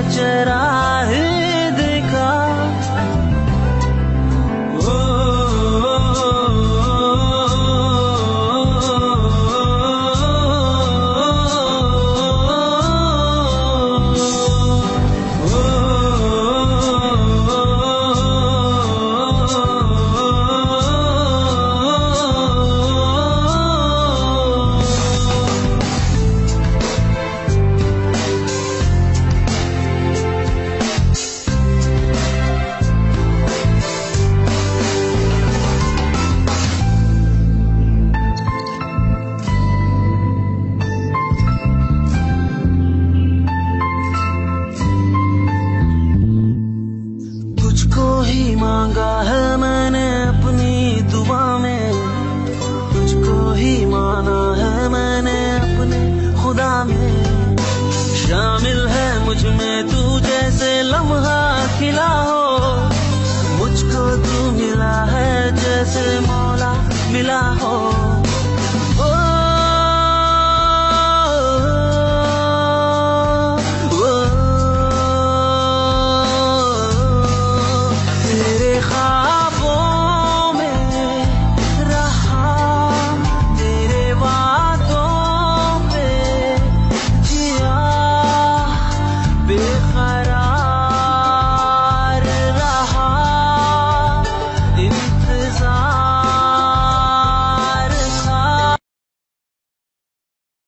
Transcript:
माजरा शामिल है मुझमें, तू जैसे लम्हा खिला हो। मुझको तू मिला है जैसे मौला मिला हो।